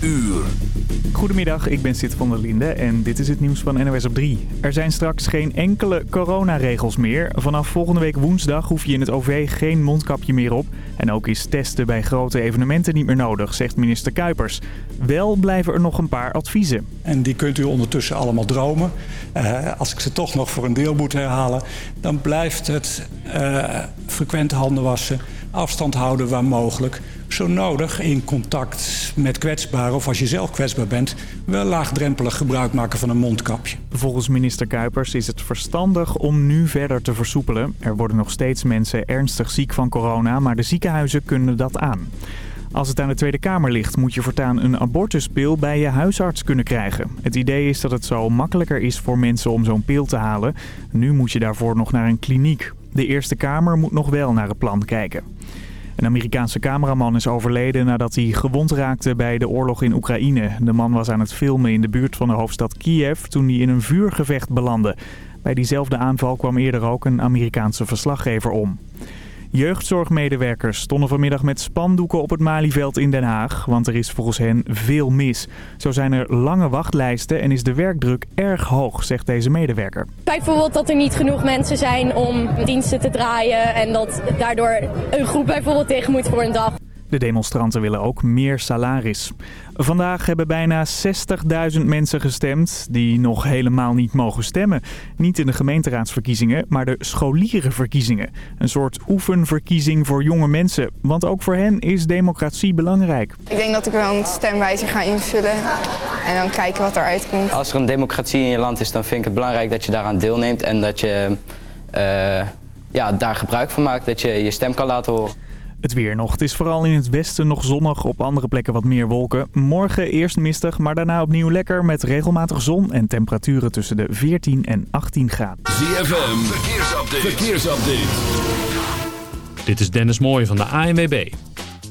uur. Goedemiddag, ik ben Sid van der Linde en dit is het nieuws van NOS op 3. Er zijn straks geen enkele coronaregels meer. Vanaf volgende week woensdag hoef je in het OV geen mondkapje meer op. En ook is testen bij grote evenementen niet meer nodig, zegt minister Kuipers. Wel blijven er nog een paar adviezen. En die kunt u ondertussen allemaal dromen. Uh, als ik ze toch nog voor een deel moet herhalen... dan blijft het uh, frequent handen wassen, afstand houden waar mogelijk zo nodig in contact met kwetsbaren of als je zelf kwetsbaar bent... wel laagdrempelig gebruik maken van een mondkapje. Volgens minister Kuipers is het verstandig om nu verder te versoepelen. Er worden nog steeds mensen ernstig ziek van corona, maar de ziekenhuizen kunnen dat aan. Als het aan de Tweede Kamer ligt, moet je voortaan een abortuspil bij je huisarts kunnen krijgen. Het idee is dat het zo makkelijker is voor mensen om zo'n pil te halen. Nu moet je daarvoor nog naar een kliniek. De Eerste Kamer moet nog wel naar het plan kijken. Een Amerikaanse cameraman is overleden nadat hij gewond raakte bij de oorlog in Oekraïne. De man was aan het filmen in de buurt van de hoofdstad Kiev toen hij in een vuurgevecht belandde. Bij diezelfde aanval kwam eerder ook een Amerikaanse verslaggever om. Jeugdzorgmedewerkers stonden vanmiddag met spandoeken op het Malieveld in Den Haag, want er is volgens hen veel mis. Zo zijn er lange wachtlijsten en is de werkdruk erg hoog, zegt deze medewerker. Bijvoorbeeld dat er niet genoeg mensen zijn om diensten te draaien en dat daardoor een groep bijvoorbeeld tegen moet voor een dag. De demonstranten willen ook meer salaris. Vandaag hebben bijna 60.000 mensen gestemd die nog helemaal niet mogen stemmen. Niet in de gemeenteraadsverkiezingen, maar de scholierenverkiezingen. Een soort oefenverkiezing voor jonge mensen. Want ook voor hen is democratie belangrijk. Ik denk dat ik wel een stemwijzer ga invullen en dan kijken wat eruit komt. Als er een democratie in je land is, dan vind ik het belangrijk dat je daaraan deelneemt. En dat je uh, ja, daar gebruik van maakt, dat je je stem kan laten horen. Het weer nog. Het is vooral in het westen nog zonnig, op andere plekken wat meer wolken. Morgen eerst mistig, maar daarna opnieuw lekker met regelmatig zon en temperaturen tussen de 14 en 18 graden. ZFM, verkeersupdate. verkeersupdate. Dit is Dennis Mooij van de ANWB.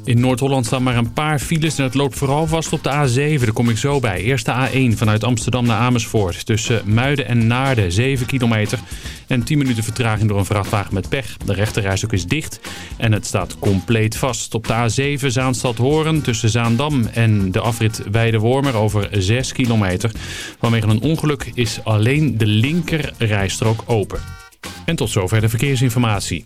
In Noord-Holland staan maar een paar files en het loopt vooral vast op de A7. Daar kom ik zo bij. Eerst de A1 vanuit Amsterdam naar Amersfoort. Tussen Muiden en Naarden 7 kilometer. En 10 minuten vertraging door een vrachtwagen met pech. De rechterrijstok is dicht en het staat compleet vast. Op de A7 Zaanstad-Horen tussen Zaandam en de afrit Weidewormer over 6 kilometer. Vanwege een ongeluk is alleen de linker rijstrook open. En tot zover de verkeersinformatie.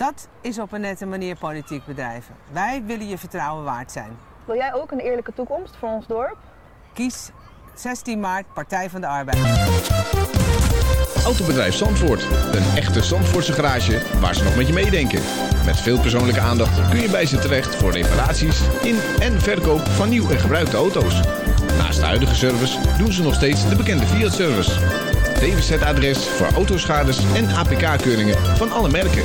Dat is op een nette manier politiek bedrijven. Wij willen je vertrouwen waard zijn. Wil jij ook een eerlijke toekomst voor ons dorp? Kies 16 maart Partij van de Arbeid. Autobedrijf Zandvoort. Een echte Zandvoortse garage waar ze nog met je meedenken. Met veel persoonlijke aandacht kun je bij ze terecht voor reparaties in en verkoop van nieuw en gebruikte auto's. Naast de huidige service doen ze nog steeds de bekende Fiat-service. DWZ-adres voor autoschades en APK-keuringen van alle merken.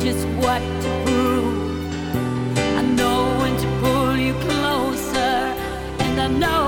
just what to prove. I know when to pull you closer, and I know.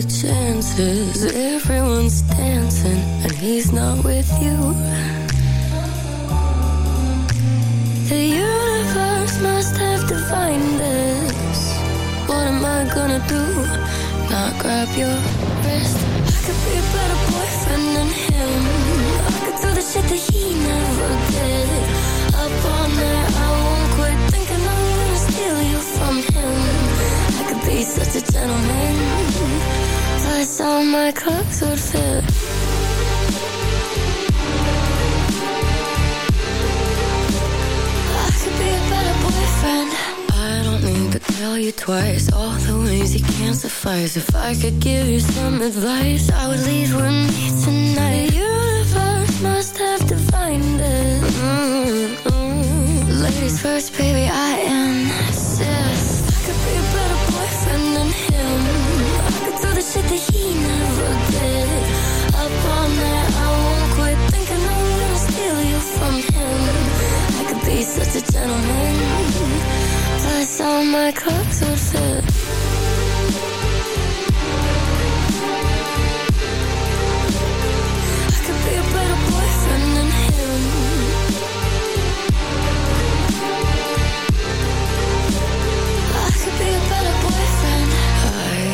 The chances? Everyone's dancing and he's not with you. The universe must have defined this. What am I gonna do? Not grab your wrist. I could be a better boyfriend than him. I could do the shit that he never did. Up all night, I won't quit thinking I'm gonna steal you from him. I be such a gentleman. Plus, all my clothes would fit. I could be a better boyfriend. I don't need to tell you twice all the ways you can't suffice. If I could give you some advice, I would leave with me tonight. The universe must have defined it. Mm-mm. Ladies first, baby, I insist. Shit that he never did. Up all night, I won't quit thinking I'm gonna steal you from him. I could be such a gentleman. All my fit. I could be a better boyfriend than him.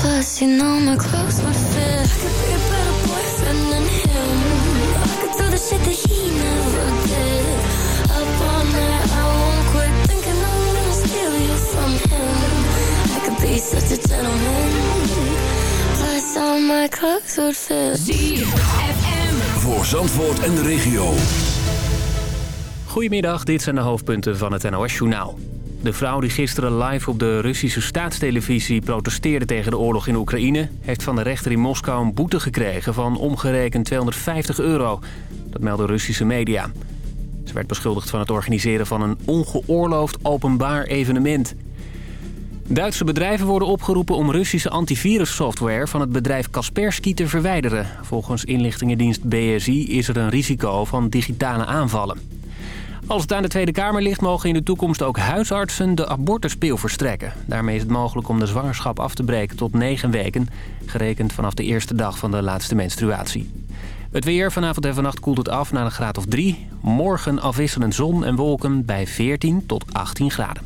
Plus, you know my clothes would fit. I could be a better boyfriend than him. I could do the shit that he never did. Up all night, I won't quit thinking I'm gonna steal you from him. I could be such a gentleman. Plus, all my clothes would fit. Voor Zandvoort en de regio. Goedemiddag, dit zijn de hoofdpunten van het NOS-journaal. De vrouw die gisteren live op de Russische staatstelevisie protesteerde tegen de oorlog in Oekraïne... heeft van de rechter in Moskou een boete gekregen van omgerekend 250 euro. Dat melden Russische media. Ze werd beschuldigd van het organiseren van een ongeoorloofd openbaar evenement. Duitse bedrijven worden opgeroepen om Russische antivirussoftware van het bedrijf Kaspersky te verwijderen. Volgens inlichtingendienst BSI is er een risico van digitale aanvallen. Als het aan de Tweede Kamer ligt, mogen in de toekomst ook huisartsen de abortuspil verstrekken. Daarmee is het mogelijk om de zwangerschap af te breken tot negen weken, gerekend vanaf de eerste dag van de laatste menstruatie. Het weer, vanavond en vannacht koelt het af naar een graad of 3. Morgen afwisselend zon en wolken bij 14 tot 18 graden.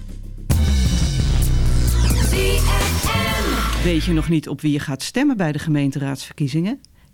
Weet je nog niet op wie je gaat stemmen bij de gemeenteraadsverkiezingen?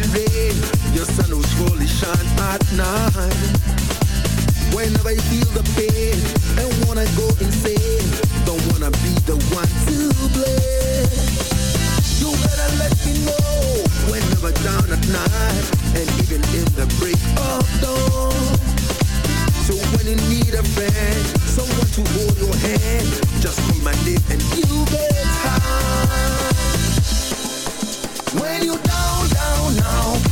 rain. Your sun will surely shine at night. Whenever you feel the pain and wanna go insane, don't wanna be the one to blame. You better let me know whenever down at night and even in the break of dawn. So when you need a friend, someone to hold your hand, just come my name and you get high. When you down, down, down,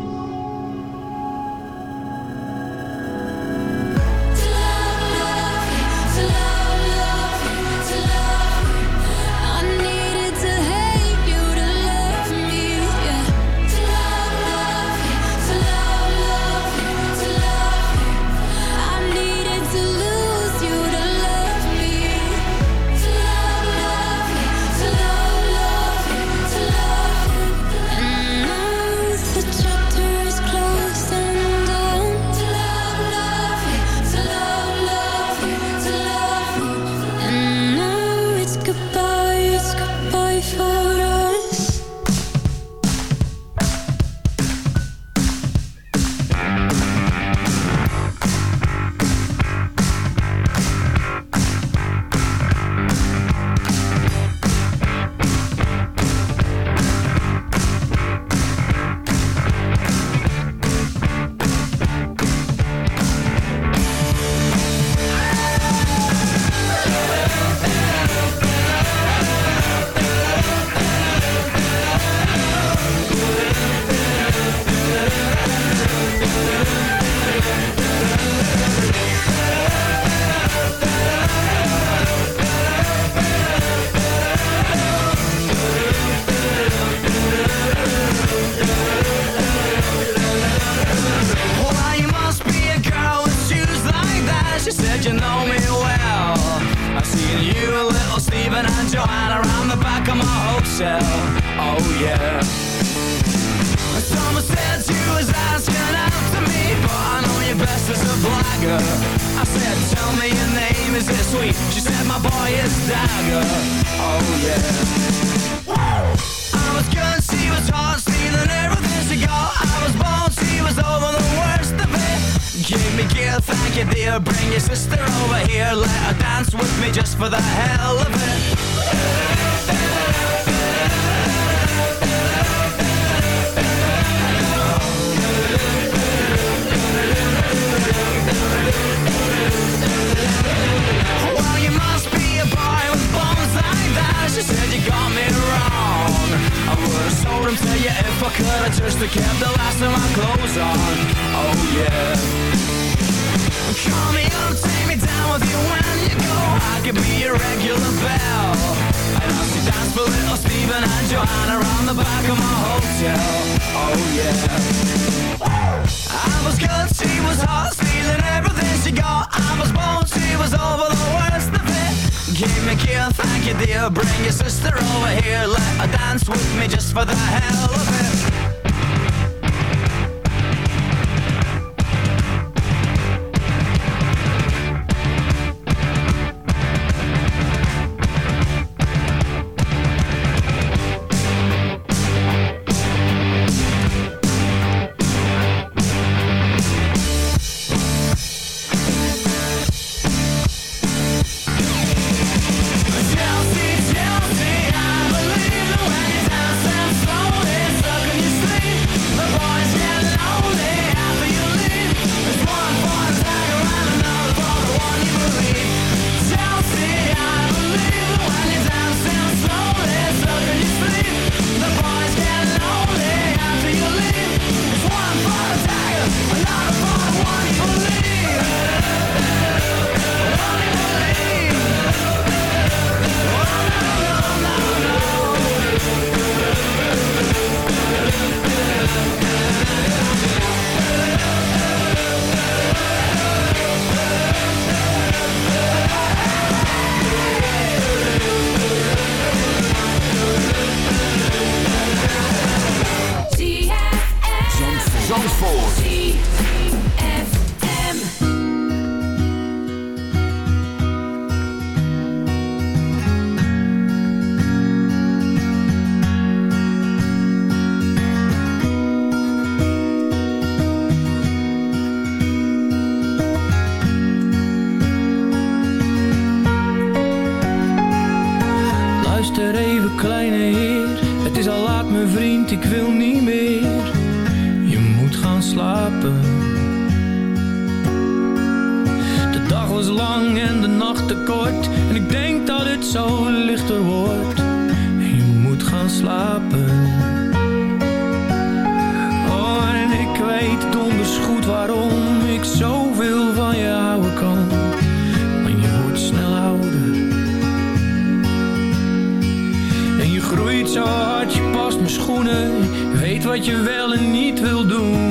weet wat je wel en niet wil doen.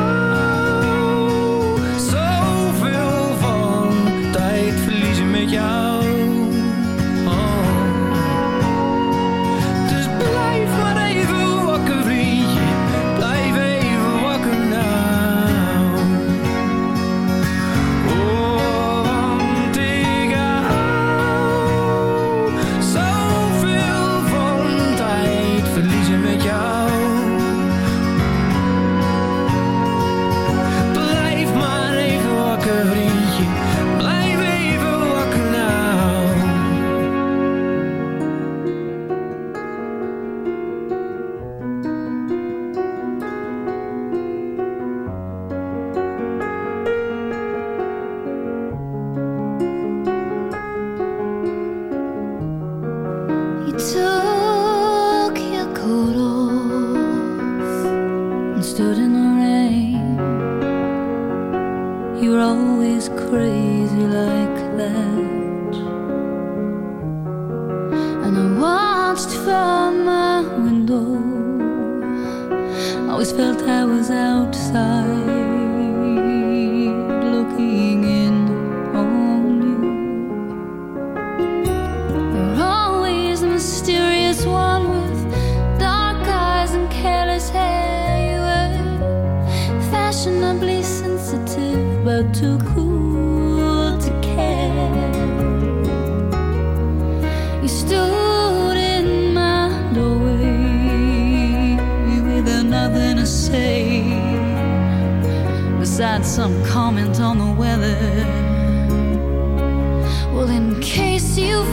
too cool to care. You stood in my doorway nothing to say besides some comment on the weather. Well, in case you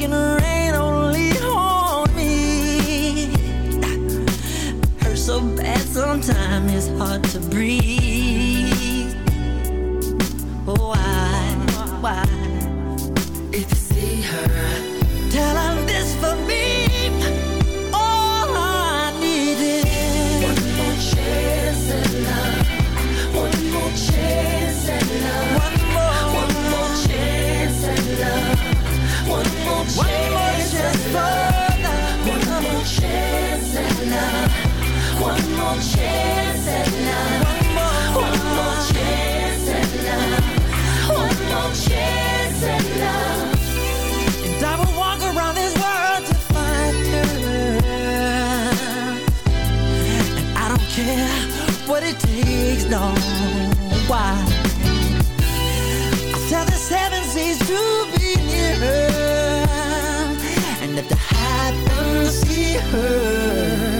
can rain only on me. Hurt so bad sometimes it's hard to breathe. but it takes no while. I tell the seven seas to be near and if the high see her.